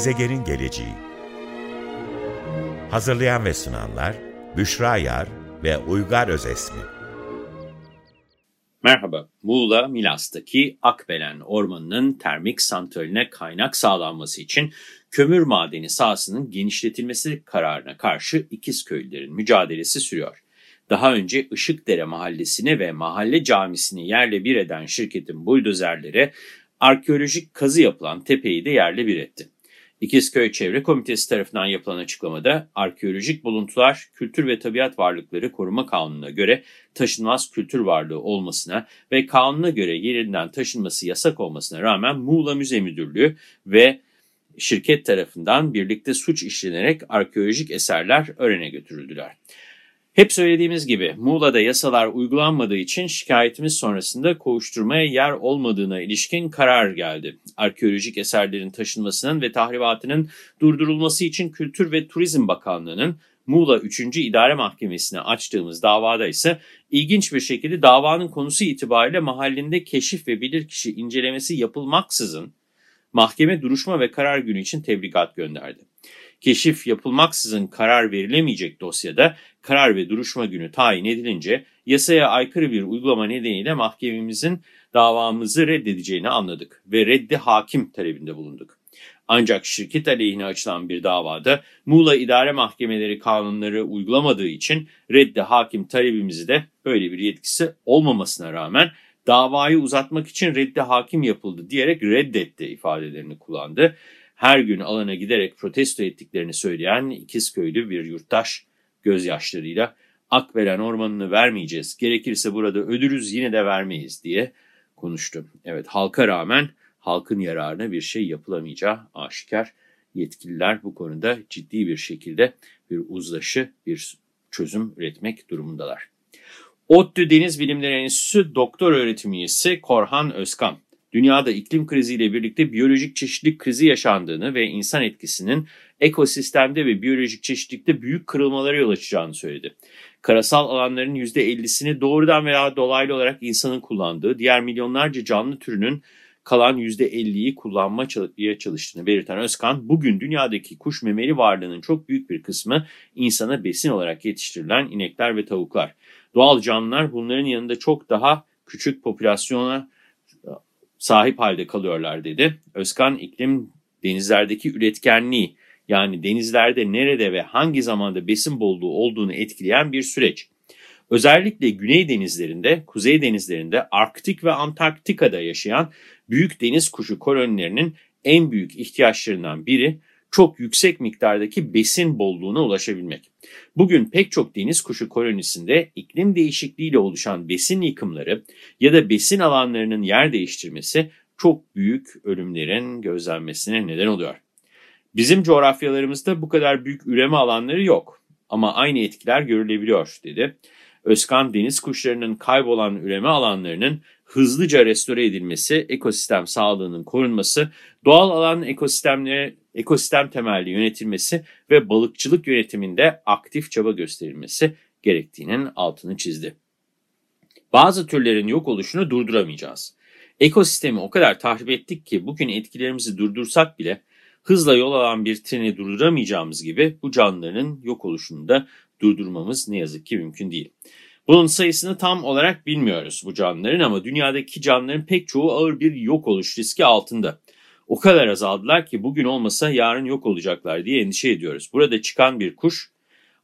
Gezegenin geleceği Hazırlayan ve sunanlar Büşra Yar ve Uygar Özesmi Merhaba, Muğla Milas'taki Akbelen Ormanı'nın termik santraline kaynak sağlanması için kömür madeni sahasının genişletilmesi kararına karşı İkizköylülerin mücadelesi sürüyor. Daha önce Işıkdere Mahallesi'ni ve mahalle camisini yerle bir eden şirketin buldozerleri arkeolojik kazı yapılan tepeyi de yerle bir etti. İkizköy Çevre Komitesi tarafından yapılan açıklamada arkeolojik buluntular Kültür ve Tabiat Varlıkları Koruma Kanunu'na göre taşınmaz kültür varlığı olmasına ve kanuna göre yerinden taşınması yasak olmasına rağmen Muğla Müze Müdürlüğü ve şirket tarafından birlikte suç işlenerek arkeolojik eserler örene götürüldüler. Hep söylediğimiz gibi Muğla'da yasalar uygulanmadığı için şikayetimiz sonrasında kovuşturmaya yer olmadığına ilişkin karar geldi. Arkeolojik eserlerin taşınmasının ve tahribatının durdurulması için Kültür ve Turizm Bakanlığı'nın Muğla 3. İdare Mahkemesi'ne açtığımız davada ise ilginç bir şekilde davanın konusu itibariyle mahallinde keşif ve bilirkişi incelemesi yapılmaksızın mahkeme duruşma ve karar günü için tebligat gönderdi. Keşif yapılmaksızın karar verilemeyecek dosyada karar ve duruşma günü tayin edilince yasaya aykırı bir uygulama nedeniyle mahkememizin davamızı reddedeceğini anladık ve reddi hakim talebinde bulunduk. Ancak şirket aleyhine açılan bir davada Muğla İdare Mahkemeleri kanunları uygulamadığı için reddi hakim talebimizi de böyle bir yetkisi olmamasına rağmen davayı uzatmak için reddi hakim yapıldı diyerek reddetti ifadelerini kullandı her gün alana giderek protesto ettiklerini söyleyen İkizköylü bir yurttaş gözyaşlarıyla Akbelen ormanını vermeyeceğiz, gerekirse burada ölürüz yine de vermeyiz diye konuştu. Evet halka rağmen halkın yararına bir şey yapılamayacağı aşikar. Yetkililer bu konuda ciddi bir şekilde bir uzlaşı, bir çözüm üretmek durumundalar. ODTÜ Deniz Bilimleri Enstitüsü Doktor Öğretim Üyesi Korhan Özkan, dünyada iklim kriziyle birlikte biyolojik çeşitlilik krizi yaşandığını ve insan etkisinin ekosistemde ve biyolojik çeşitlilikte büyük kırılmalara yol açacağını söyledi. Karasal alanların %50'sini doğrudan veya dolaylı olarak insanın kullandığı, diğer milyonlarca canlı türünün kalan %50'yi kullanmaya çalıştığını belirten Özkan, bugün dünyadaki kuş memeli varlığının çok büyük bir kısmı insana besin olarak yetiştirilen inekler ve tavuklar. Doğal canlılar bunların yanında çok daha küçük popülasyona sahip halde kalıyorlar dedi. Özkan iklim denizlerdeki üretkenliği yani denizlerde nerede ve hangi zamanda besin bolluğu olduğunu etkileyen bir süreç. Özellikle güney denizlerinde, kuzey denizlerinde, Arktik ve Antarktika'da yaşayan büyük deniz kuşu kolonilerinin en büyük ihtiyaçlarından biri çok yüksek miktardaki besin bolluğuna ulaşabilmek. Bugün pek çok deniz kuşu kolonisinde iklim değişikliğiyle oluşan besin yıkımları ya da besin alanlarının yer değiştirmesi çok büyük ölümlerin gözlenmesine neden oluyor. Bizim coğrafyalarımızda bu kadar büyük üreme alanları yok ama aynı etkiler görülebiliyor dedi. Özkan deniz kuşlarının kaybolan üreme alanlarının hızlıca restore edilmesi, ekosistem sağlığının korunması, doğal alan ekosistemleri ekosistem temelli yönetilmesi ve balıkçılık yönetiminde aktif çaba gösterilmesi gerektiğinin altını çizdi. Bazı türlerin yok oluşunu durduramayacağız. Ekosistemi o kadar tahrip ettik ki bugün etkilerimizi durdursak bile hızla yol alan bir treni durduramayacağımız gibi bu canlıların yok oluşunu da durdurmamız ne yazık ki mümkün değil. Bunun sayısını tam olarak bilmiyoruz bu canlıların ama dünyadaki canlıların pek çoğu ağır bir yok oluş riski altında. O kadar azaldılar ki bugün olmasa yarın yok olacaklar diye endişe ediyoruz. Burada çıkan bir kuş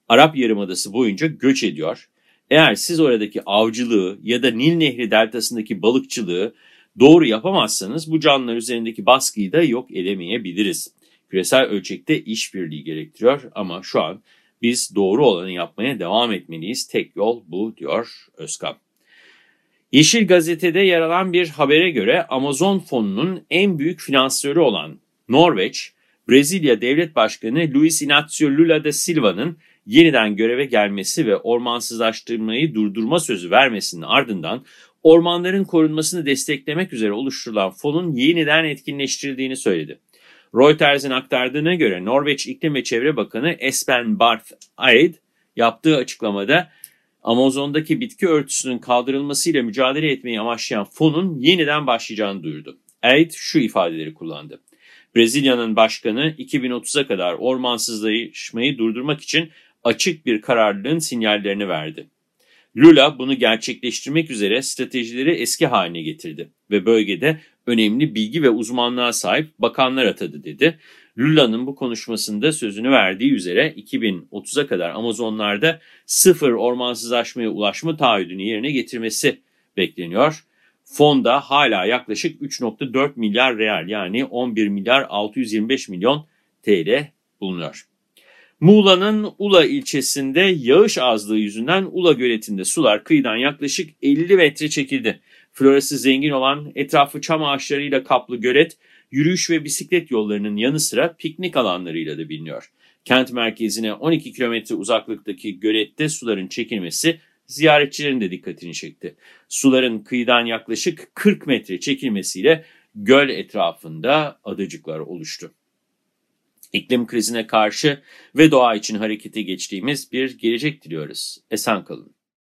Arap Yarımadası boyunca göç ediyor. Eğer siz oradaki avcılığı ya da Nil Nehri deltasındaki balıkçılığı doğru yapamazsanız bu canlılar üzerindeki baskıyı da yok edemeyebiliriz. Küresel ölçekte işbirliği gerektiriyor ama şu an biz doğru olanı yapmaya devam etmeliyiz. Tek yol bu diyor Özkan. Yeşil Gazete'de yer alan bir habere göre Amazon fonunun en büyük finansörü olan Norveç, Brezilya Devlet Başkanı Luis Inácio Lula da Silva'nın yeniden göreve gelmesi ve ormansızlaştırmayı durdurma sözü vermesinin ardından ormanların korunmasını desteklemek üzere oluşturulan fonun yeniden etkinleştirildiğini söyledi. Reuters'in aktardığına göre Norveç İklim ve Çevre Bakanı Espen Barth Eid yaptığı açıklamada Amazon'daki bitki örtüsünün kaldırılmasıyla mücadele etmeyi amaçlayan fonun yeniden başlayacağını duyurdu. Eid şu ifadeleri kullandı. Brezilya'nın başkanı 2030'a kadar ormansızlaşmayı durdurmak için açık bir kararlılığın sinyallerini verdi. Lula bunu gerçekleştirmek üzere stratejileri eski haline getirdi ve bölgede önemli bilgi ve uzmanlığa sahip bakanlar atadı dedi. Lula'nın bu konuşmasında sözünü verdiği üzere 2030'a kadar Amazonlarda sıfır ormansızlaşmaya ulaşma taahhüdünü yerine getirmesi bekleniyor. Fonda hala yaklaşık 3.4 milyar real yani 11 milyar 625 milyon TL bulunuyor. Muğla'nın Ula ilçesinde yağış azlığı yüzünden Ula göletinde sular kıyıdan yaklaşık 50 metre çekildi. Florası zengin olan etrafı çam ağaçlarıyla kaplı gölet, yürüyüş ve bisiklet yollarının yanı sıra piknik alanlarıyla da biliniyor. Kent merkezine 12 kilometre uzaklıktaki gölette suların çekilmesi ziyaretçilerin de dikkatini çekti. Suların kıyıdan yaklaşık 40 metre çekilmesiyle göl etrafında adacıklar oluştu. İklim krizine karşı ve doğa için harekete geçtiğimiz bir gelecek diliyoruz. Esen kalın.